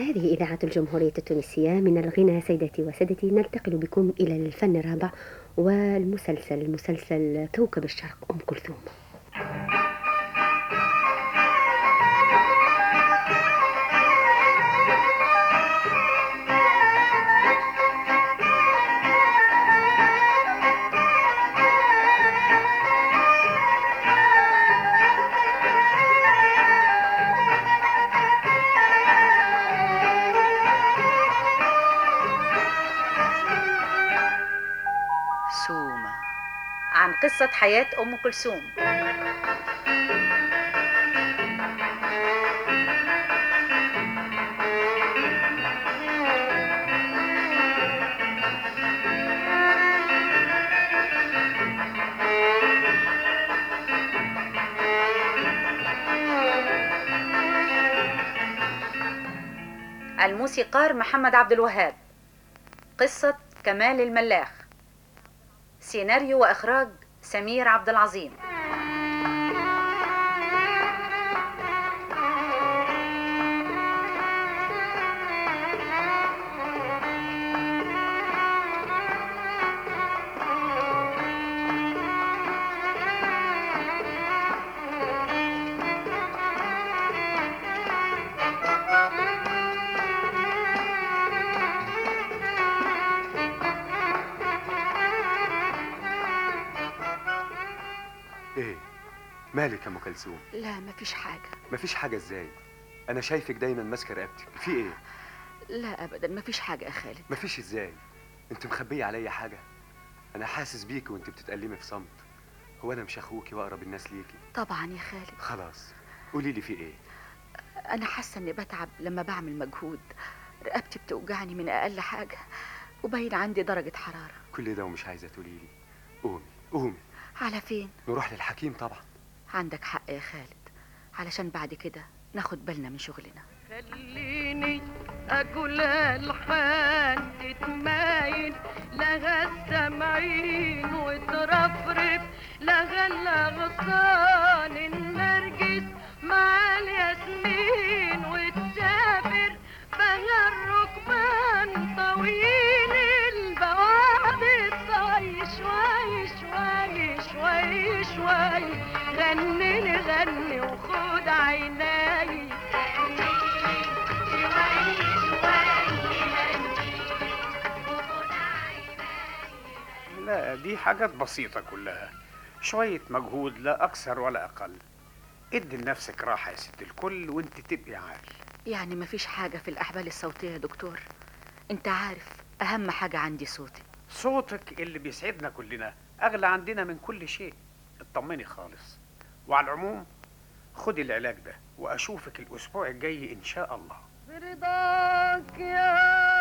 هذه إذاعة الجمهورية التونسية من الغنى سيداتي وسادتي. ننتقل بكم إلى الفن الرابع والمسلسل مسلسل كوكب الشرق أم كلثوم. قصة حياة أم كلثوم. الموسيقار محمد عبد الوهاب. قصة كمال الملاخ. سيناريو وإخراج سمير عبد العظيم. إيه؟ مالك يا أم كلثوم؟ لا مفيش حاجة. مفيش حاجة إزاي؟ أنا شايفك دايما ماسكة رقبتك. في إيه؟ لا أبدا مفيش حاجة يا خالد. مفيش إزاي؟ أنت مخبية عليا حاجة؟ أنا حاسس بيكي وأنت بتتألمي في صمت. هو أنا مش أخوكي وأقرب الناس ليكي؟ طبعا يا خالد. خلاص قولي لي في إيه؟ أنا حاسة إني بتعب لما بعمل مجهود. رقبتي بتوجعني من أقل حاجة وباين عندي درجة حرارة. كل ده ومش عايزة تقولي لي. قومي قومي. على فين؟ نروح للحكيم طبعا. عندك حق يا خالد. علشان بعد كده ناخد بالنا من شغلنا. خليني أقول الحان تتمايل لغا السمعين وترفرف لغا الاغصان دي حاجات بسيطة كلها. شوية مجهود لا أكثر ولا أقل. ادي لنفسك راحة يا ست الكل وانت تبقي عال يعني مفيش حاجة في الأحبال الصوتية يا دكتور؟ أنت عارف أهم حاجة عندي صوتي. صوتك اللي بيسعدنا كلنا أغلى عندنا من كل شيء. اطمني خالص. وعلى العموم خدي العلاج ده وأشوفك الأسبوع الجاي إن شاء الله. برضاك يا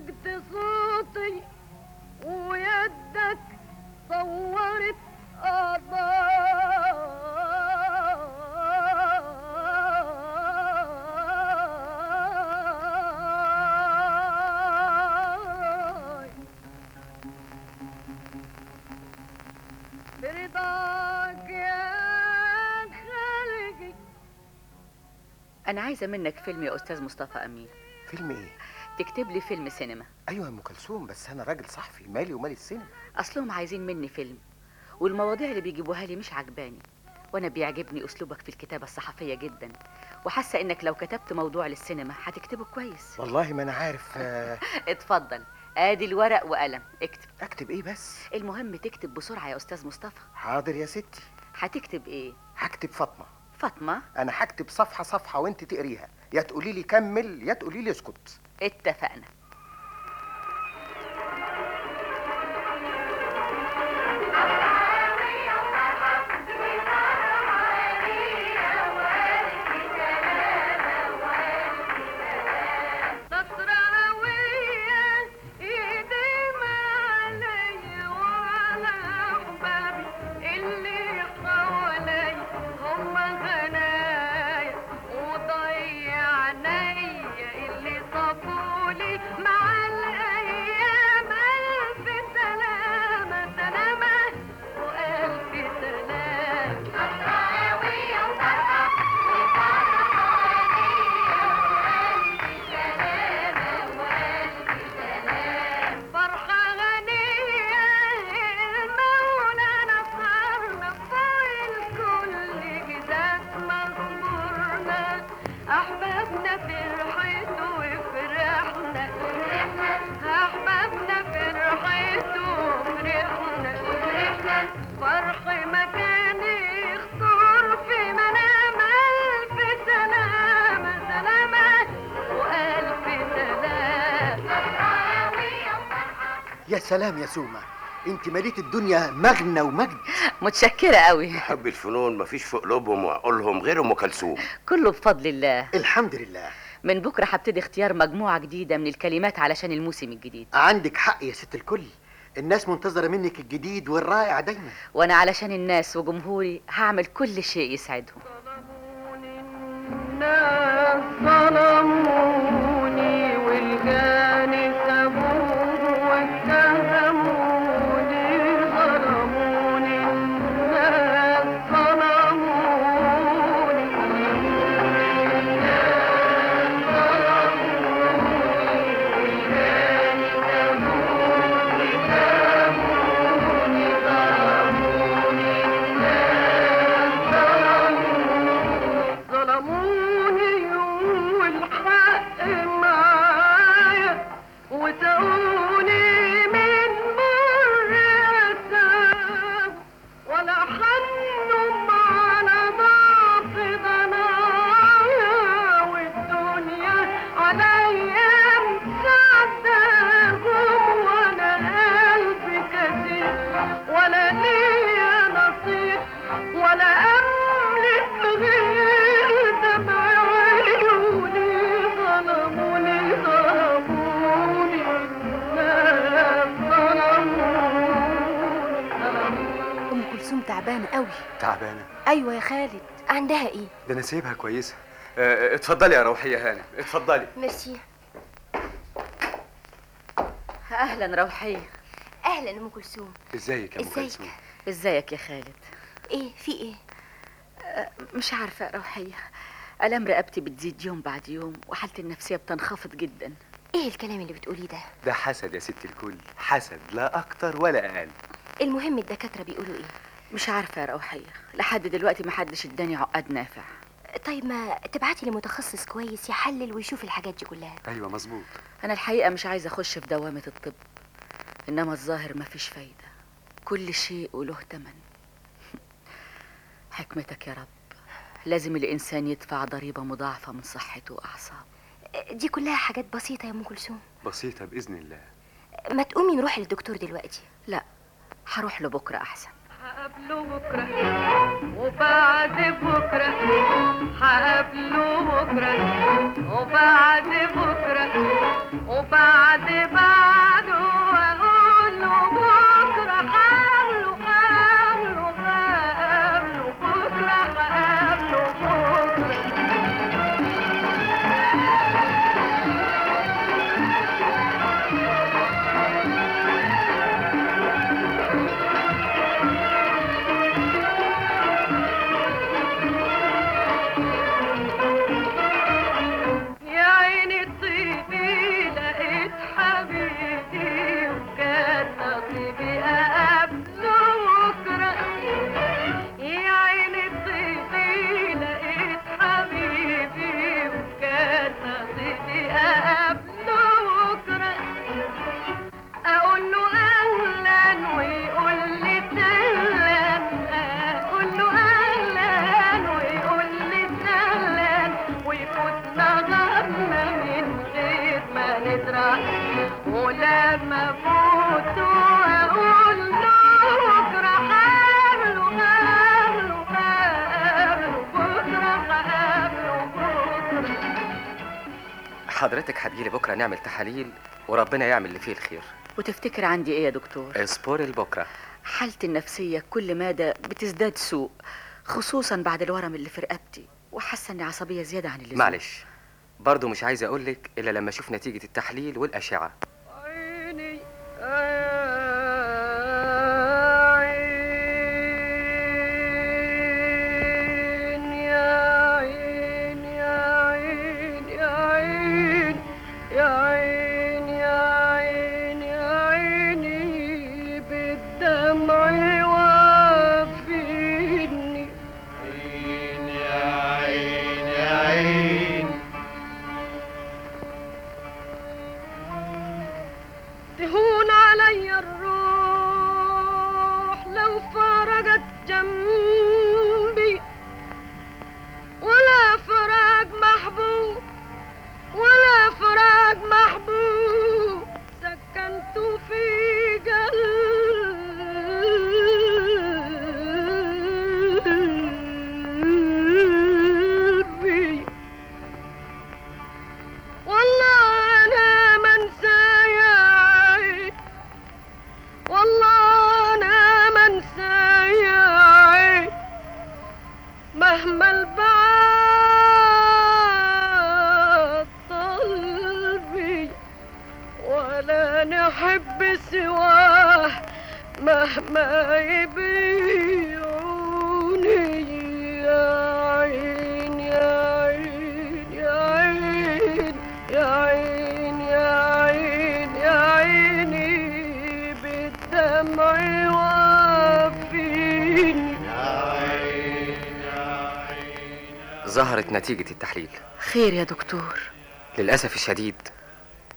خلقت صوتي ويدك صورت أعضاي برضاك يا خالقي أنا عايزة منك فيلم يا أستاذ مصطفى أمين. فيلم إيه؟ تكتب لي فيلم سينما. أيوه يا أم كلثوم بس أنا راجل صحفي مالي ومال السينما. أصلهم عايزين مني فيلم والمواضيع اللي بيجيبوها لي مش عجباني. وأنا بيعجبني أسلوبك في الكتابة الصحفية جدا وحاسة إنك لو كتبت موضوع للسينما هتكتبه كويس. والله ما أنا عارف آه، اتفضل. آدي الورق وقلم. اكتب. أكتب إيه بس؟ المهم تكتب بسرعة يا أستاذ مصطفى. حاضر يا ستي. هتكتب إيه؟ هكتب فاطمة. فاطمة؟ أنا هكتب صفحة صفحة وأنت تقريها. يا تقولي لي كمل يا تقولي لي اسكت. اتفقنا. سلام يا سومة. انت مليت الدنيا مغنى ومجد. متشكرة قوي حب الفنون مفيش في قلوبهم وعقولهم غير أم كلثوم. كله بفضل الله. الحمد لله. من بكرة هبتدي اختيار مجموعة جديدة من الكلمات علشان الموسم الجديد. عندك حق يا ست الكل. الناس منتظرة منك الجديد والرائع دايما. وأنا علشان الناس وجمهوري هعمل كل شيء يسعدهم. الناس ظلموني أيوه يا خالد عندها إيه؟ ده أنا سايبها كويسة. آه، اتفضلي يا روحية هانم اتفضلي. ميرسي. أهلا روحية. أهلا أم كلثوم. إزيك يا أم إزيك؟ كلثوم؟ إزيك يا خالد؟ إيه في إيه؟ مش عارفة يا روحية. ألم رقبتي بتزيد يوم بعد يوم وحالتي النفسية بتنخفض جدا. إيه الكلام اللي بتقوليه ده؟ ده حسد يا ست الكل. حسد لا أكتر ولا أقل. المهم الدكاترة بيقولوا إيه؟ مش عارفة يا روحية. لحد دلوقتي محدش اداني عقد نافع. طيب ما تبعتي لمتخصص كويس يحلل ويشوف الحاجات دي كلها. أيوه مظبوط. أنا الحقيقة مش عايزة أخش في دوامة الطب. إنما الظاهر مفيش فايدة. كل شيء وله تمن. حكمتك يا رب. لازم الإنسان يدفع ضريبة مضاعفة من صحته وأعصابه. دي كلها حاجات بسيطة يا أم كلثوم. بسيطة بإذن الله. ما تقومي نروح للدكتور دلوقتي. لا هروح له بكرة أحسن. هقابله بكرة وبعد بكرة هقابله بكرة وبعد بكرة وبعد بعده ولما فوته أقول له بكرة قابله قابله قابله بكرة قابله بكرة. حضرتك هتجيلي بكرة نعمل تحاليل وربنا يعمل اللي فيه الخير. وتفتكر عندي إيه يا دكتور؟ اصبري لبكره حالتي النفسية كل مدى بتزداد سوء خصوصا بعد الورم اللي في رقبتي وحاسة إني عصبية زيادة عن اللزوم. معلش. برضه مش عايز أقولك إلا لما أشوف نتيجة التحليل والأشعة. ظهرت نتيجة التحليل. خير يا دكتور. للأسف الشديد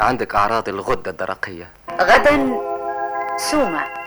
عندك أعراض الغدة الدرقية. غدا سومة.